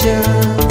pressure